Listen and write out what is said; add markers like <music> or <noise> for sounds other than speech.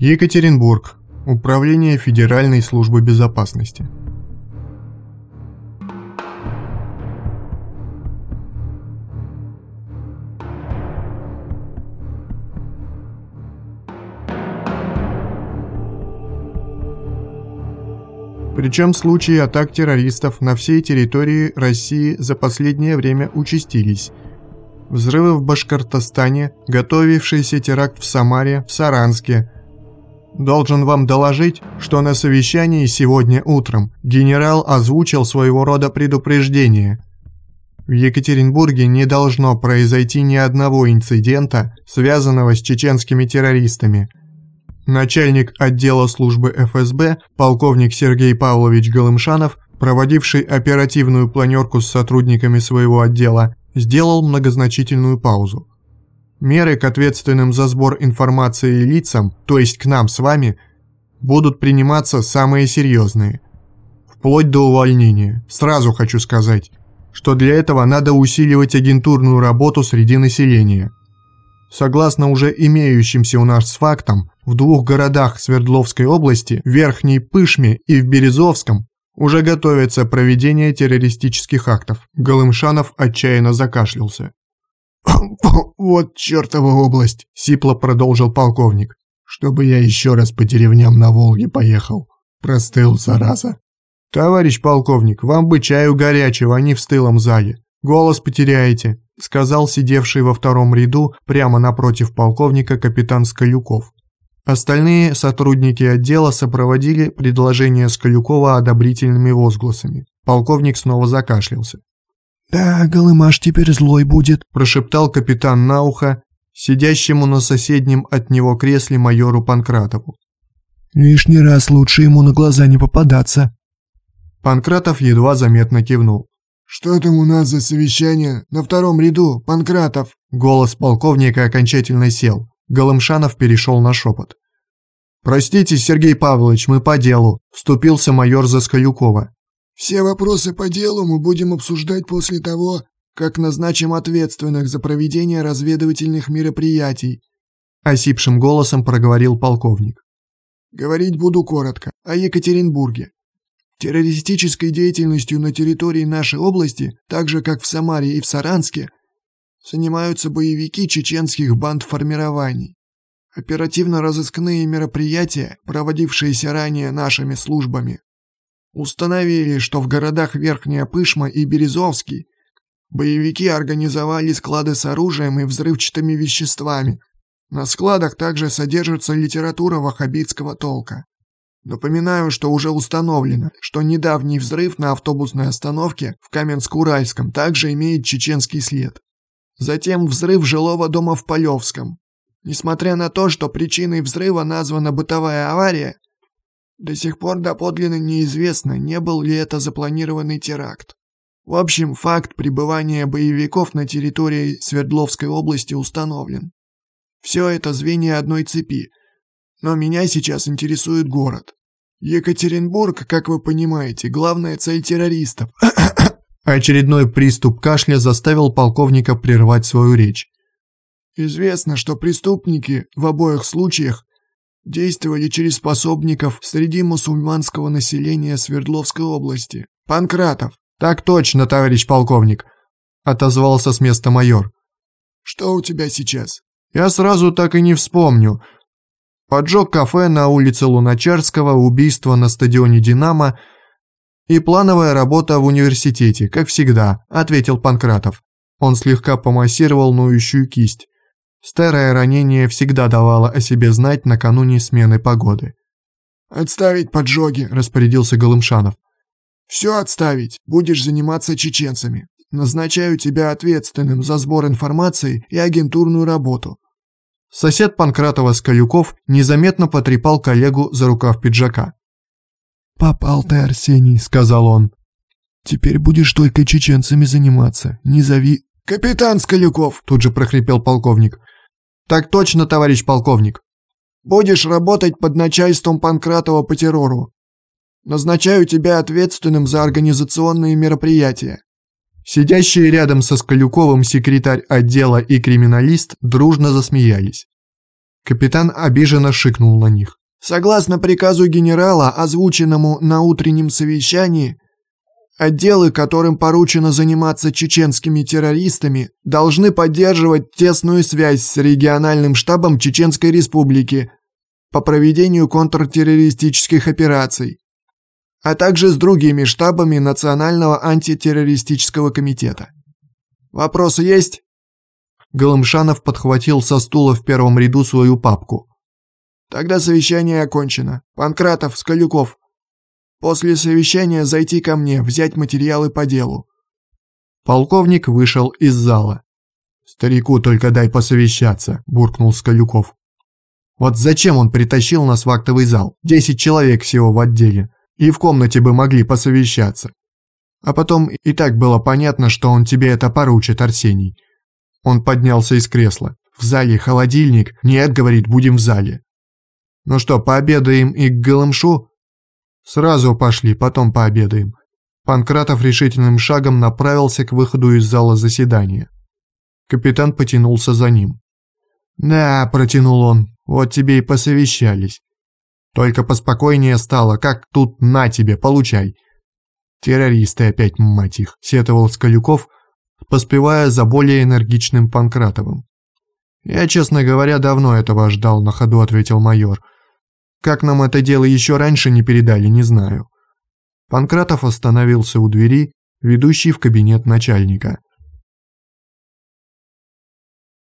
Екатеринбург. Управление Федеральной службы безопасности. Причем случаи атак террористов на всей территории России за последнее время участились. Взрывы в Башкортостане, готовившийся теракт в Самаре, в Саранске. Должен вам доложить, что на совещании сегодня утром генерал озвучил своего рода предупреждение. В Екатеринбурге не должно произойти ни одного инцидента, связанного с чеченскими террористами – Начальник отдела службы ФСБ, полковник Сергей Павлович Голымшанов, проводивший оперативную планерку с сотрудниками своего отдела, сделал многозначительную паузу. Меры к ответственным за сбор информации лицам, то есть к нам с вами, будут приниматься самые серьезные. Вплоть до увольнения. Сразу хочу сказать, что для этого надо усиливать агентурную работу среди населения – Согласно уже имеющимся у нас фактам, в двух городах Свердловской области, Верхней Пышме и в Березовском, уже готовится проведение террористических актов. Голымшанов отчаянно закашлялся. <coughs> «Вот чертова область!» – сипло продолжил полковник. «Чтобы я еще раз по деревням на Волге поехал. Простыл, зараза!» «Товарищ полковник, вам бы чаю горячего, а не в стылом зале. Голос потеряете сказал сидевший во втором ряду прямо напротив полковника капитан Скалюков. Остальные сотрудники отдела сопроводили предложение Скалюкова одобрительными возгласами. Полковник снова закашлялся. «Да, Голымаш теперь злой будет», – прошептал капитан на ухо, сидящему на соседнем от него кресле майору Панкратову. «Лишний раз лучше ему на глаза не попадаться». Панкратов едва заметно кивнул. «Что там у нас за совещание? На втором ряду, Панкратов!» Голос полковника окончательно сел. Голымшанов перешел на шепот. «Простите, Сергей Павлович, мы по делу», – вступился майор Заскалюкова. «Все вопросы по делу мы будем обсуждать после того, как назначим ответственных за проведение разведывательных мероприятий», – осипшим голосом проговорил полковник. «Говорить буду коротко, о Екатеринбурге. Террористической деятельностью на территории нашей области, так же как в Самаре и в Саранске, занимаются боевики чеченских банд-формирований. Оперативно-розыскные мероприятия, проводившиеся ранее нашими службами, установили, что в городах Верхняя Пышма и Березовский боевики организовали склады с оружием и взрывчатыми веществами. На складах также содержится литература ваххабитского толка. Напоминаю, что уже установлено, что недавний взрыв на автобусной остановке в Каменск-Уральском также имеет чеченский след. Затем взрыв жилого дома в Полевском. Несмотря на то, что причиной взрыва названа бытовая авария, до сих пор доподлинно неизвестно, не был ли это запланированный теракт. В общем, факт пребывания боевиков на территории Свердловской области установлен. Все это звенья одной цепи – но меня сейчас интересует город. Екатеринбург, как вы понимаете, главная цель террористов. <coughs> Очередной приступ кашля заставил полковника прервать свою речь. Известно, что преступники в обоих случаях действовали через пособников среди мусульманского населения Свердловской области. Панкратов. Так точно, товарищ полковник, отозвался с места майор. Что у тебя сейчас? Я сразу так и не вспомню. Поджог кафе на улице Луначарского, убийство на стадионе «Динамо» и плановая работа в университете, как всегда, ответил Панкратов. Он слегка помассировал ноющую кисть. Старое ранение всегда давало о себе знать накануне смены погоды. «Отставить поджоги», – распорядился Голымшанов. «Все отставить, будешь заниматься чеченцами. Назначаю тебя ответственным за сбор информации и агентурную работу. Сосед Панкратова Скалюков незаметно потрепал коллегу за рукав пиджака. «Попал ты, Арсений», — сказал он. «Теперь будешь только чеченцами заниматься, не зови...» «Капитан Скалюков!» — тут же прохрипел полковник. «Так точно, товарищ полковник!» «Будешь работать под начальством Панкратова по террору. Назначаю тебя ответственным за организационные мероприятия. Сидящие рядом со Скалюковым секретарь отдела и криминалист дружно засмеялись. Капитан обиженно шикнул на них. Согласно приказу генерала, озвученному на утреннем совещании, отделы, которым поручено заниматься чеченскими террористами, должны поддерживать тесную связь с региональным штабом Чеченской Республики по проведению контртеррористических операций, а также с другими штабами Национального антитеррористического комитета. Вопросы есть? Голымшанов подхватил со стула в первом ряду свою папку. Тогда совещание окончено. Панкратов, Скалюков. После совещания зайти ко мне, взять материалы по делу. Полковник вышел из зала. «Старику только дай посовещаться», – буркнул Скалюков. «Вот зачем он притащил нас в актовый зал? Десять человек всего в отделе. И в комнате бы могли посовещаться. А потом и так было понятно, что он тебе это поручит, Арсений. Он поднялся из кресла. В зале холодильник. Нет, говорит, будем в зале. Ну что, пообедаем и к Голымшу? Сразу пошли, потом пообедаем. Панкратов решительным шагом направился к выходу из зала заседания. Капитан потянулся за ним. «Да», – протянул он, – «вот тебе и посовещались. Только поспокойнее стало, как тут на тебе, получай». «Террористы опять, мать их», – сетовал Скалюков, поспевая за более энергичным Панкратовым. «Я, честно говоря, давно этого ждал», – на ходу ответил майор. «Как нам это дело еще раньше не передали, не знаю». Панкратов остановился у двери, ведущей в кабинет начальника.